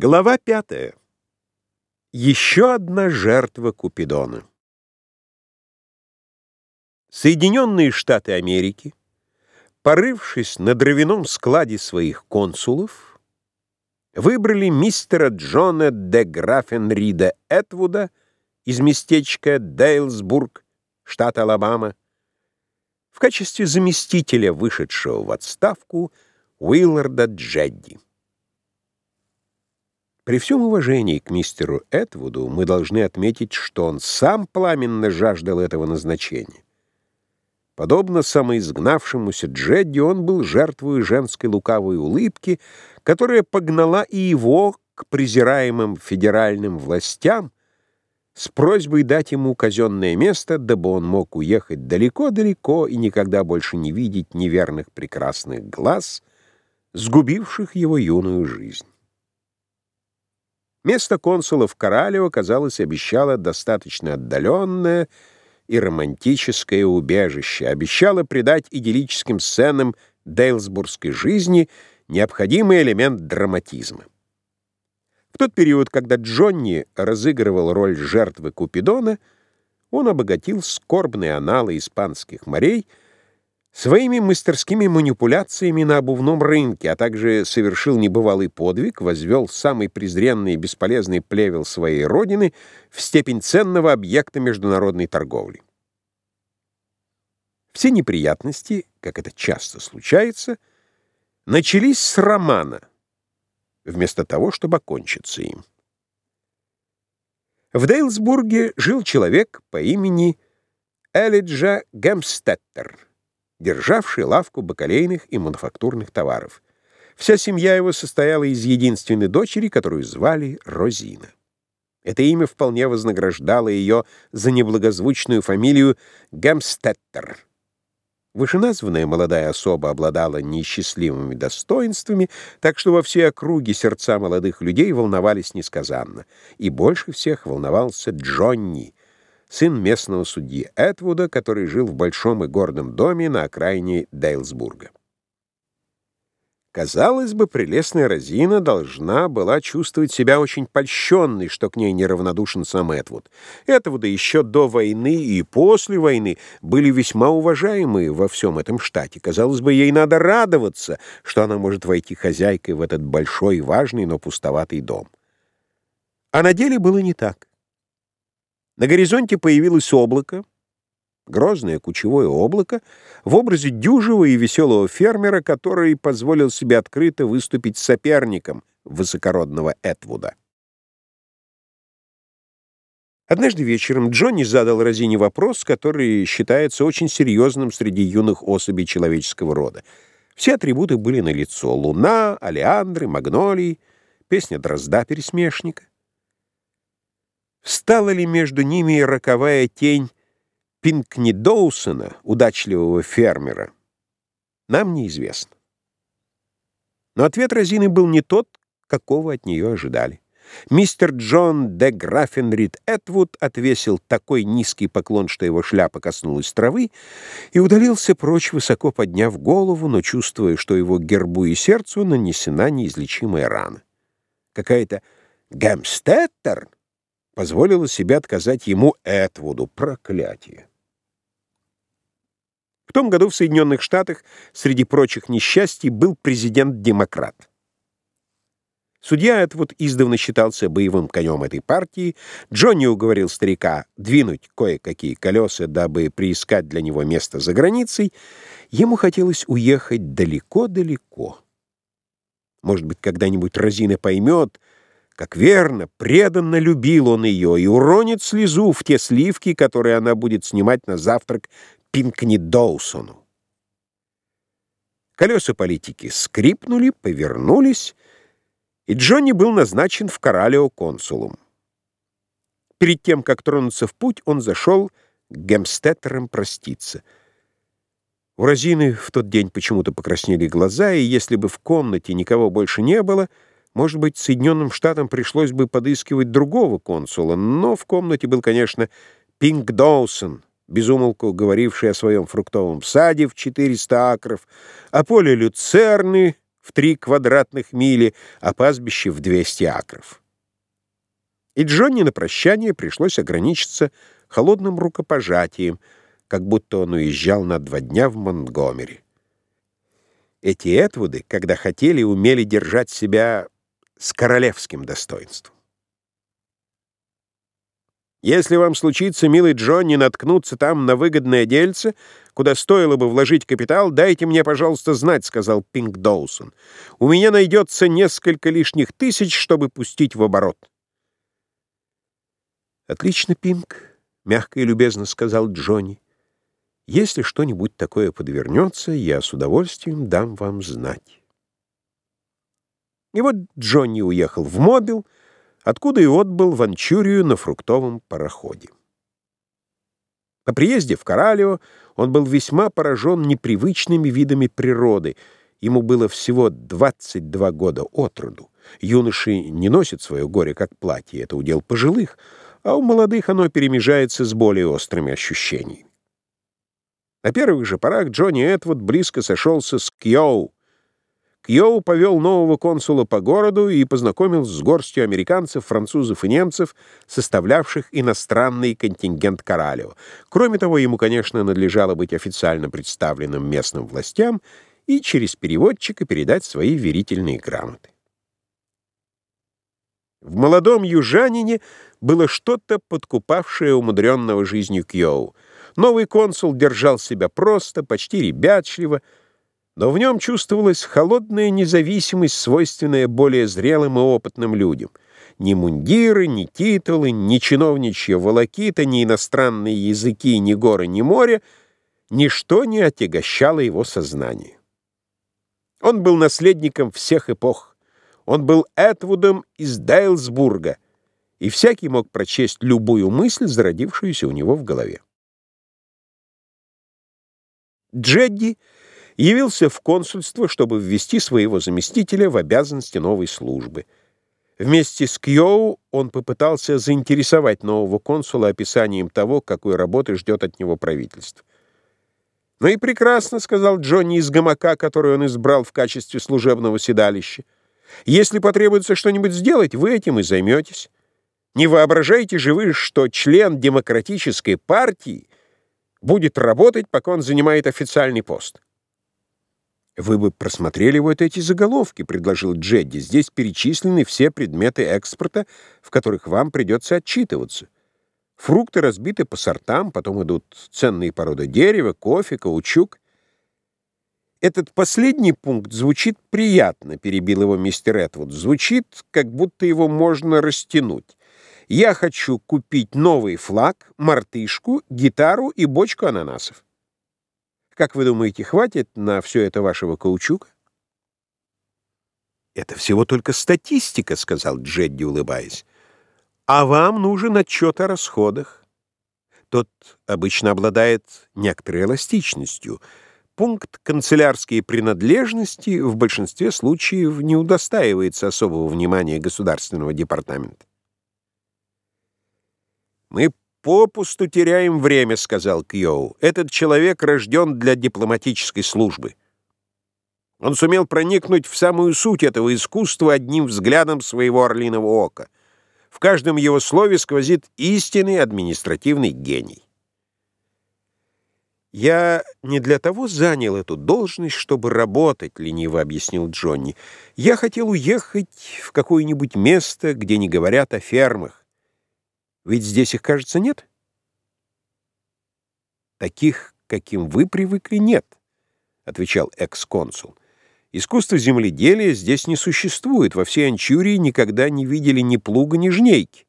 Глава пятая. Еще одна жертва Купидона. Соединенные Штаты Америки, порывшись на дровяном складе своих консулов, выбрали мистера Джона де Графенрида Этвуда из местечка Дейлсбург, штат Алабама, в качестве заместителя вышедшего в отставку Уилларда Джедди. При всем уважении к мистеру Этвуду мы должны отметить, что он сам пламенно жаждал этого назначения. Подобно самоизгнавшемуся Джедди, он был жертвой женской лукавой улыбки, которая погнала и его к презираемым федеральным властям с просьбой дать ему казенное место, дабы он мог уехать далеко-далеко и никогда больше не видеть неверных прекрасных глаз, сгубивших его юную жизнь. Место консула в Коралево, казалось, обещало достаточно отдаленное и романтическое убежище, обещало придать идиллическим сценам дейлсбургской жизни необходимый элемент драматизма. В тот период, когда Джонни разыгрывал роль жертвы Купидона, он обогатил скорбные аналы испанских морей — Своими мастерскими манипуляциями на обувном рынке, а также совершил небывалый подвиг, возвел самый презренный и бесполезный плевел своей родины в степень ценного объекта международной торговли. Все неприятности, как это часто случается, начались с романа, вместо того, чтобы окончиться им. В Дейлсбурге жил человек по имени Элиджа Гемстеттер державший лавку бакалейных и мануфактурных товаров. Вся семья его состояла из единственной дочери, которую звали Розина. Это имя вполне вознаграждало ее за неблагозвучную фамилию Гемстеттер. Вышеназванная молодая особа обладала неисчислимыми достоинствами, так что во все округи сердца молодых людей волновались несказанно. И больше всех волновался Джонни, сын местного судьи Этвуда, который жил в большом и гордом доме на окраине Дейлсбурга. Казалось бы, прелестная Розина должна была чувствовать себя очень польщенной, что к ней неравнодушен сам Этвуд. Этвуда еще до войны и после войны были весьма уважаемые во всем этом штате. Казалось бы, ей надо радоваться, что она может войти хозяйкой в этот большой, важный, но пустоватый дом. А на деле было не так. На горизонте появилось облако, грозное кучевое облако, в образе дюжего и веселого фермера, который позволил себе открыто выступить соперником высокородного Этвуда. Однажды вечером Джонни задал Розине вопрос, который считается очень серьезным среди юных особей человеческого рода. Все атрибуты были налицо — луна, алиандры, магнолии, песня дрозда-пересмешника. Стала ли между ними роковая тень Пинкни Доусона, удачливого фермера, нам неизвестно. Но ответ Розины был не тот, какого от нее ожидали. Мистер Джон де Граффенрид Этвуд отвесил такой низкий поклон, что его шляпа коснулась травы, и удалился прочь, высоко подняв голову, но чувствуя, что его гербу и сердцу нанесена неизлечимая рана. Какая-то «Гэмстеттер» позволила себе отказать ему Этвуду. Проклятие! В том году в Соединенных Штатах среди прочих несчастий был президент-демократ. Судья Этвуд издавна считался боевым конем этой партии. Джонни уговорил старика двинуть кое-какие колеса, дабы приискать для него место за границей. Ему хотелось уехать далеко-далеко. Может быть, когда-нибудь Розина поймет, как верно, преданно любил он ее и уронит слезу в те сливки, которые она будет снимать на завтрак Пинкни Доусону. Колеса политики скрипнули, повернулись, и Джонни был назначен в Коралео консулом. Перед тем, как тронуться в путь, он зашел к Гемстеттерам проститься. У Розины в тот день почему-то покраснели глаза, и если бы в комнате никого больше не было — может быть, Соединенным Штатам пришлось бы подыскивать другого консула, но в комнате был, конечно, Пинк Доусон, безумолку говоривший о своем фруктовом саде в 400 акров, о поле люцерны в три квадратных мили, а пастбище в 200 акров. И Джонни на прощание пришлось ограничиться холодным рукопожатием, как будто он уезжал на два дня в Монтгомери. Эти Этвуды, когда хотели, умели держать себя с королевским достоинством. Если вам случится, милый Джонни, наткнуться там на выгодное дельце, куда стоило бы вложить капитал, дайте мне, пожалуйста, знать, — сказал Пинк Доусон. У меня найдется несколько лишних тысяч, чтобы пустить в оборот. Отлично, Пинк, — мягко и любезно сказал Джонни. Если что-нибудь такое подвернется, я с удовольствием дам вам знать. И вот Джонни уехал в Мобил, — откуда и отбыл в Анчурию на фруктовом пароходе. По приезде в Коралио он был весьма поражен непривычными видами природы. Ему было всего 22 года от роду. Юноши не носят свое горе как платье, это удел пожилых, а у молодых оно перемежается с более острыми ощущениями. На первых же порах Джонни Этвуд близко сошелся с Кьоу, Кьоу повел нового консула по городу и познакомил с горстью американцев, французов и немцев, составлявших иностранный контингент Коралио. Кроме того, ему, конечно, надлежало быть официально представленным местным властям и через переводчика передать свои верительные грамоты. В молодом южанине было что-то подкупавшее умудренного жизнью Кьоу. Новый консул держал себя просто, почти ребячливо, но в нем чувствовалась холодная независимость, свойственная более зрелым и опытным людям. Ни мундиры, ни титулы, ни чиновничья волокита, ни иностранные языки, ни горы, ни море — ничто не отягощало его сознание. Он был наследником всех эпох. Он был Этвудом из Дейлсбурга, и всякий мог прочесть любую мысль, зародившуюся у него в голове. Джедди — явился в консульство, чтобы ввести своего заместителя в обязанности новой службы. Вместе с Кьоу он попытался заинтересовать нового консула описанием того, какой работы ждет от него правительство. «Ну и прекрасно», — сказал Джонни из гамака, который он избрал в качестве служебного седалища. «Если потребуется что-нибудь сделать, вы этим и займетесь. Не воображайте же вы, что член демократической партии будет работать, пока он занимает официальный пост». «Вы бы просмотрели вот эти заголовки», — предложил Джедди. «Здесь перечислены все предметы экспорта, в которых вам придется отчитываться. Фрукты разбиты по сортам, потом идут ценные породы дерева, кофе, каучук». «Этот последний пункт звучит приятно», — перебил его мистер Этвуд. «Звучит, как будто его можно растянуть. Я хочу купить новый флаг, мартышку, гитару и бочку ананасов». Как вы думаете, хватит на все это вашего каучука? «Это всего только статистика», — сказал Джедди, улыбаясь. «А вам нужен отчет о расходах. Тот обычно обладает некоторой эластичностью. Пункт «канцелярские принадлежности» в большинстве случаев не удостаивается особого внимания Государственного департамента. Мы попусту теряем время», — сказал Кьоу. «Этот человек рожден для дипломатической службы. Он сумел проникнуть в самую суть этого искусства одним взглядом своего орлиного ока. В каждом его слове сквозит истинный административный гений». «Я не для того занял эту должность, чтобы работать», — лениво объяснил Джонни. «Я хотел уехать в какое-нибудь место, где не говорят о фермах. Ведь здесь их, кажется, нет. Таких, каким вы привыкли, нет, отвечал экс-консул. Искусство земледелия здесь не существует. Во всей Анчурии никогда не видели ни плуга, ни жнейки.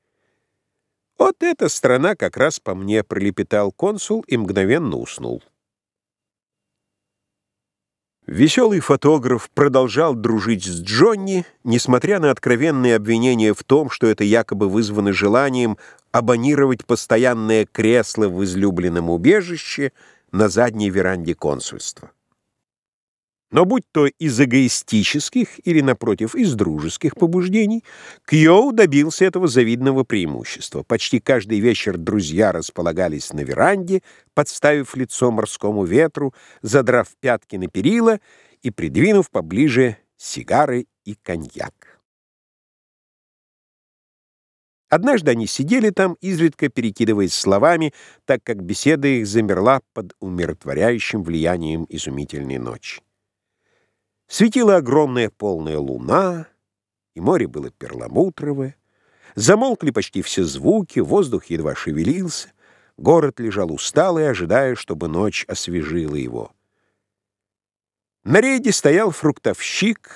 Вот эта страна как раз по мне пролепетал консул и мгновенно уснул. Веселый фотограф продолжал дружить с Джонни, несмотря на откровенные обвинения в том, что это якобы вызвано желанием абонировать постоянное кресло в излюбленном убежище на задней веранде консульства. Но будь то из эгоистических или, напротив, из дружеских побуждений, Кьоу добился этого завидного преимущества. Почти каждый вечер друзья располагались на веранде, подставив лицо морскому ветру, задрав пятки на перила и придвинув поближе сигары и коньяк. Однажды они сидели там, изредка перекидываясь словами, так как беседа их замерла под умиротворяющим влиянием изумительной ночи. Светила огромная полная луна, и море было перламутровое. Замолкли почти все звуки, воздух едва шевелился. Город лежал усталый, ожидая, чтобы ночь освежила его. На рейде стоял фруктовщик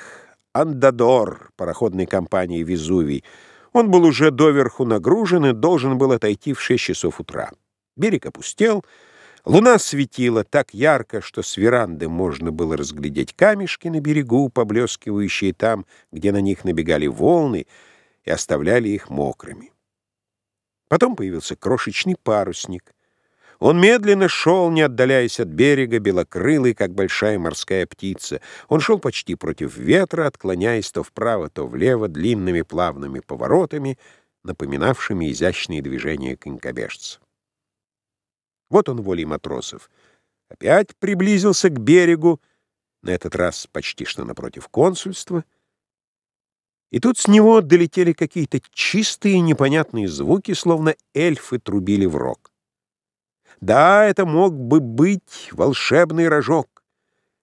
Андадор пароходной компании «Везувий». Он был уже доверху нагружен и должен был отойти в шесть часов утра. Берег опустел, луна светила так ярко, что с веранды можно было разглядеть камешки на берегу, поблескивающие там, где на них набегали волны, и оставляли их мокрыми. Потом появился крошечный парусник. Он медленно шел, не отдаляясь от берега, белокрылый, как большая морская птица. Он шел почти против ветра, отклоняясь то вправо, то влево, длинными плавными поворотами, напоминавшими изящные движения конькобежца. Вот он волей матросов. Опять приблизился к берегу, на этот раз почти что напротив консульства, и тут с него долетели какие-то чистые непонятные звуки, словно эльфы трубили в рог. Да, это мог бы быть волшебный рожок,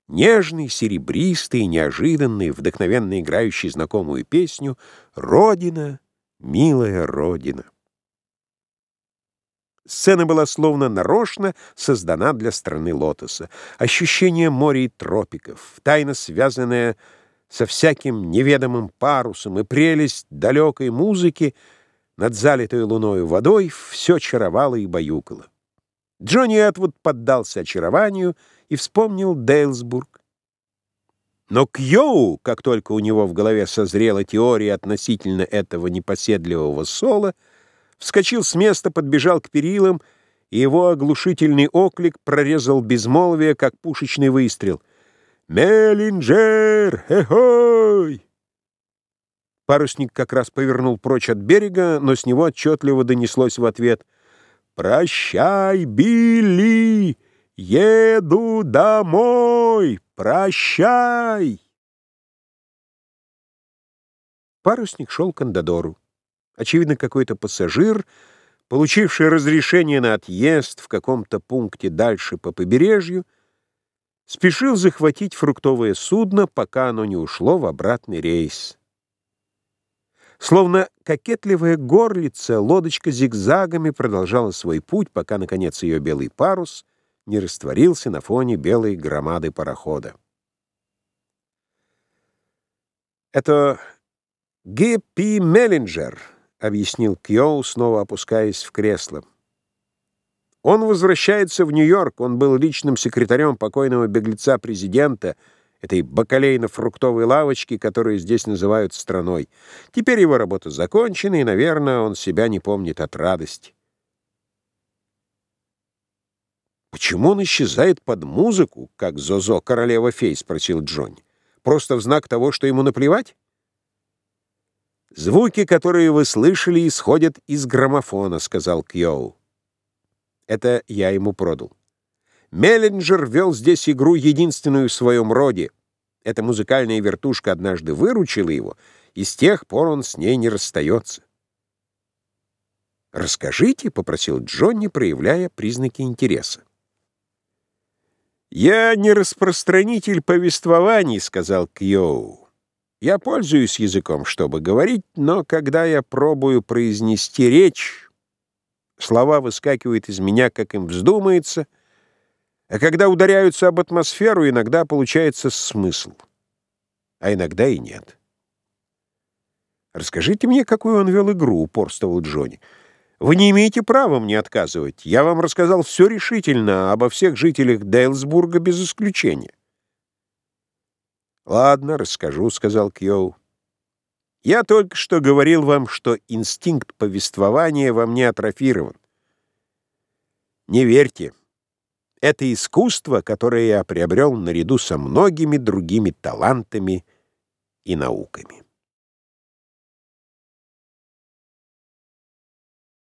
нежный, серебристый, неожиданный, вдохновенно играющий знакомую песню «Родина, милая Родина». Сцена была словно нарочно создана для страны лотоса. Ощущение моря и тропиков, тайно связанная со всяким неведомым парусом и прелесть далекой музыки над залитой луною водой все чаровало и баюкало. Джонни Этвуд поддался очарованию и вспомнил Дейлсбург. Но Кьоу, как только у него в голове созрела теория относительно этого непоседливого соло, вскочил с места, подбежал к перилам, и его оглушительный оклик прорезал безмолвие, как пушечный выстрел — «Меллинджер! Эхой!» Парусник как раз повернул прочь от берега, но с него отчетливо донеслось в ответ «Прощай, Билли! Еду домой! Прощай!» Парусник шел к Андадору. Очевидно, какой-то пассажир, получивший разрешение на отъезд в каком-то пункте дальше по побережью, спешил захватить фруктовое судно, пока оно не ушло в обратный рейс. Словно кокетливая горлица, лодочка зигзагами продолжала свой путь, пока, наконец, ее белый парус не растворился на фоне белой громады парохода. «Это Г.П. Меллинджер», — объяснил Кьоу, снова опускаясь в кресло. Он возвращается в Нью-Йорк, он был личным секретарем покойного беглеца-президента, этой бакалейно-фруктовой лавочки, которую здесь называют страной. Теперь его работа закончена, и, наверное, он себя не помнит от радости. «Почему он исчезает под музыку, как Зозо, королева фей?» — спросил Джонни. «Просто в знак того, что ему наплевать?» «Звуки, которые вы слышали, исходят из граммофона», — сказал Кьоу. Это я ему продал. Меллинджер вел здесь игру единственную в своем роде. Эта музыкальная вертушка однажды выручила его, и с тех пор он с ней не расстается. «Расскажите», — попросил Джонни, проявляя признаки интереса. «Я не распространитель повествований», — сказал Кьоу. «Я пользуюсь языком, чтобы говорить, но когда я пробую произнести речь, Слова выскакивают из меня, как им вздумается, а когда ударяются об атмосферу, иногда получается смысл, а иногда и нет. «Расскажите мне, какую он вел игру», — упорствовал Джонни. «Вы не имеете права мне отказывать. Я вам рассказал все решительно обо всех жителях Дейлсбурга без исключения». «Ладно, расскажу», — сказал Кьоу. Я только что говорил вам, что инстинкт повествования во мне атрофирован. Не верьте. Это искусство, которое я приобрел наряду со многими другими талантами и науками.